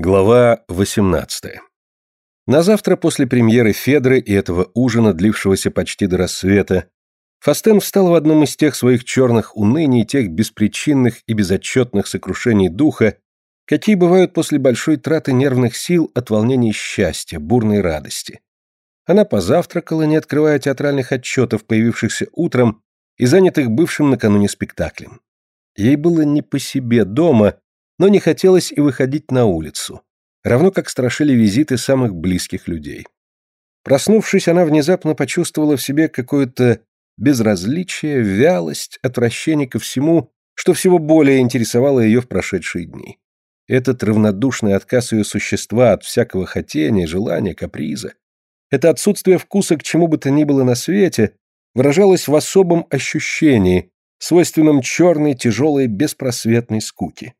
Глава 18. На завтра после премьеры Федры и этого ужина, длившегося почти до рассвета, Фастен встал в одном из тех своих черных уныний, тех беспричинных и безотчетных сокрушений духа, какие бывают после большой траты нервных сил от волнений счастья, бурной радости. Она позавтракала, не открывая театральных отчетов, появившихся утром и занятых бывшим накануне спектаклем. Ей было не по себе дома, но не хотелось и выходить на улицу, равно как страшили визиты самых близких людей. Проснувшись, она внезапно почувствовала в себе какое-то безразличие, вялость, отвращение ко всему, что всего более интересовало ее в прошедшие дни. Этот равнодушный отказ ее существа от всякого хотения, желания, каприза, это отсутствие вкуса к чему бы то ни было на свете выражалось в особом ощущении, свойственном черной, тяжелой, беспросветной скуке.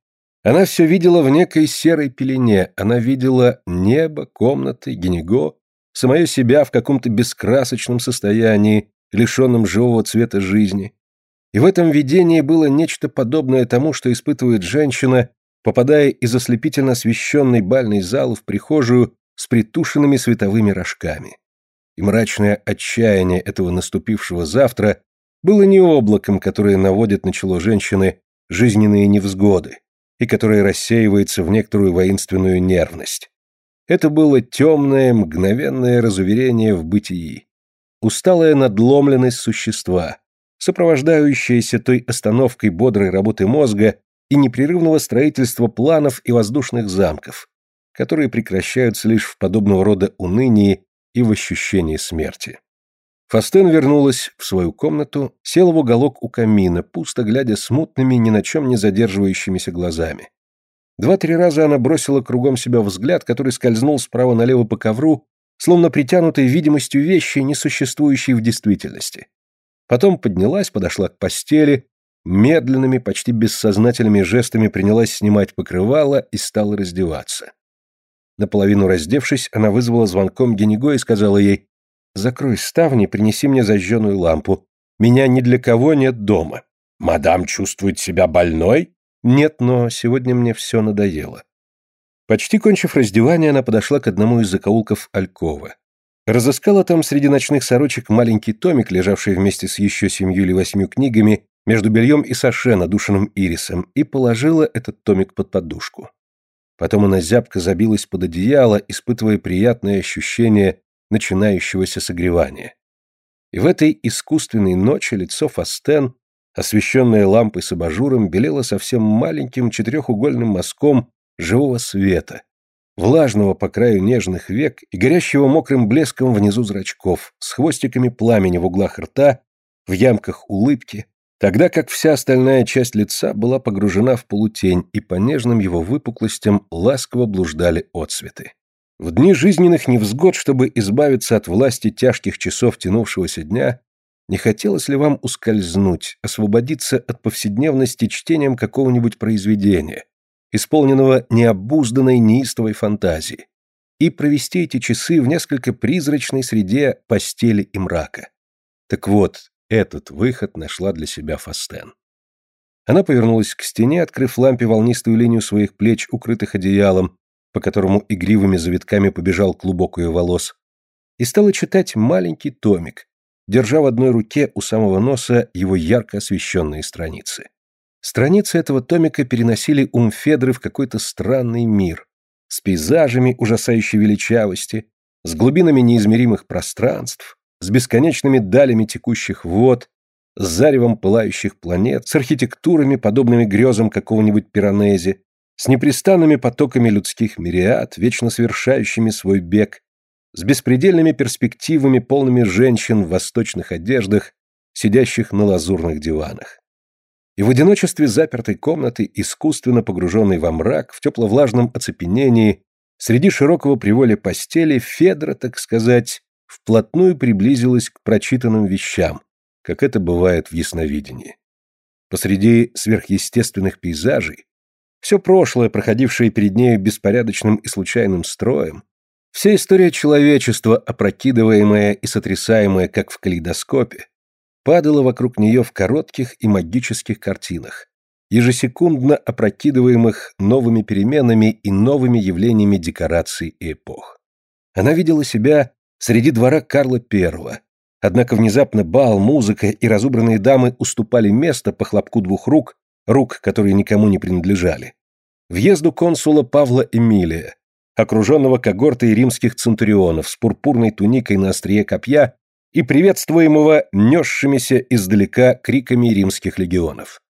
Она все видела в некой серой пелене, она видела небо, комнаты, генего, самое себя в каком-то бескрасочном состоянии, лишенном живого цвета жизни. И в этом видении было нечто подобное тому, что испытывает женщина, попадая из ослепительно освещенной бальной залы в прихожую с притушенными световыми рожками. И мрачное отчаяние этого наступившего завтра было не облаком, которое наводит на чело женщины жизненные невзгоды, и которая рассеивается в некоторую воинственную нервность. Это было темное, мгновенное разуверение в бытии, усталая надломленность существа, сопровождающаяся той остановкой бодрой работы мозга и непрерывного строительства планов и воздушных замков, которые прекращаются лишь в подобного рода унынии и в ощущении смерти. Фастен вернулась в свою комнату, села в уголок у камина, пусто глядя смутными, ни на чем не задерживающимися глазами. Два-три раза она бросила кругом себя взгляд, который скользнул справа налево по ковру, словно притянутой видимостью вещи, не существующей в действительности. Потом поднялась, подошла к постели, медленными, почти бессознательными жестами принялась снимать покрывало и стала раздеваться. Наполовину раздевшись, она вызвала звонком Генего и сказала ей Закрой ставни, принеси мне зажженную лампу. Меня ни для кого нет дома. Мадам чувствует себя больной? Нет, но сегодня мне все надоело. Почти кончив раздевание, она подошла к одному из закоулков Алькова. Разыскала там среди ночных сорочек маленький томик, лежавший вместе с еще семью или восьмью книгами между бельем и саше, надушенным ирисом, и положила этот томик под подушку. Потом она зябко забилась под одеяло, испытывая приятное ощущение начинающегося согревания. И в этой искусственной ночи лицо Фастен, освещенное лампой с абажуром, белело совсем маленьким четырехугольным мазком живого света, влажного по краю нежных век и горящего мокрым блеском внизу зрачков, с хвостиками пламени в углах рта, в ямках улыбки, тогда как вся остальная часть лица была погружена в полутень, и по нежным его выпуклостям ласково блуждали отцветы. В дни жизненных невзгод, чтобы избавиться от власти тяжких часов тянувшегося дня, не хотелось ли вам ускользнуть, освободиться от повседневности чтением какого-нибудь произведения, исполненного необузданной неистовой фантазии, и провести эти часы в несколько призрачной среде постели и мрака? Так вот, этот выход нашла для себя Фастен. Она повернулась к стене, открыв лампе волнистую линию своих плеч, укрытых одеялом, по которому игривыми завитками побежал клубок ее волос, и стала читать маленький томик, держа в одной руке у самого носа его ярко освещенные страницы. Страницы этого томика переносили ум Федры в какой-то странный мир, с пейзажами ужасающей величавости, с глубинами неизмеримых пространств, с бесконечными далями текущих вод, с заревом пылающих планет, с архитектурами, подобными грезам какого-нибудь пиранези, с непрестанными потоками людских мириад, вечно совершающими свой бег, с беспредельными перспективами, полными женщин в восточных одеждах, сидящих на лазурных диванах. И в одиночестве запертой комнаты, искусственно погруженной во мрак, в тепло-влажном оцепенении, среди широкого приволя постели, Федра, так сказать, вплотную приблизилась к прочитанным вещам, как это бывает в ясновидении. Посреди сверхъестественных пейзажей, все прошлое, проходившее перед нею беспорядочным и случайным строем, вся история человечества, опрокидываемая и сотрясаемая, как в калейдоскопе, падала вокруг нее в коротких и магических картинах, ежесекундно опрокидываемых новыми переменами и новыми явлениями декораций и эпох. Она видела себя среди двора Карла I, однако внезапно бал, музыка и разубранные дамы уступали место по хлопку двух рук, рук, которые никому не принадлежали. Въезду консула Павла Эмилия, окруженного когортой римских центурионов с пурпурной туникой на острие копья и приветствуемого несшимися издалека криками римских легионов.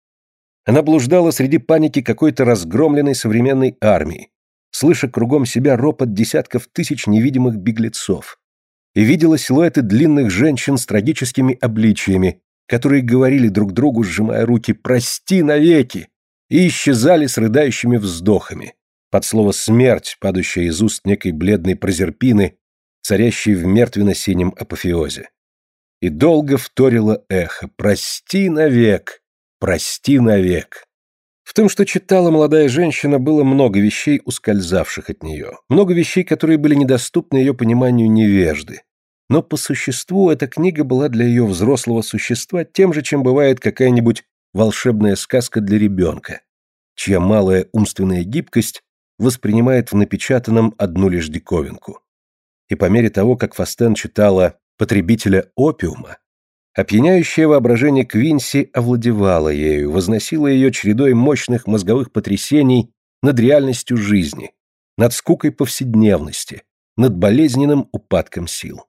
Она блуждала среди паники какой-то разгромленной современной армии, слыша кругом себя ропот десятков тысяч невидимых беглецов, и видела силуэты длинных женщин с трагическими обличиями, которые говорили друг другу, сжимая руки «Прости навеки!» и исчезали с рыдающими вздохами, под слово «смерть», падающее из уст некой бледной прозерпины, царящей в мертвенно-синем апофеозе. И долго вторило эхо «Прости навек! Прости навек!» В том, что читала молодая женщина, было много вещей, ускользавших от нее, много вещей, которые были недоступны ее пониманию невежды. Но по существу эта книга была для ее взрослого существа тем же, чем бывает какая-нибудь волшебная сказка для ребенка, чья малая умственная гибкость воспринимает в напечатанном одну лишь диковинку. И по мере того, как Фастен читала «Потребителя опиума», опьяняющее воображение Квинси овладевало ею, возносило ее чередой мощных мозговых потрясений над реальностью жизни, над скукой повседневности, над болезненным упадком сил.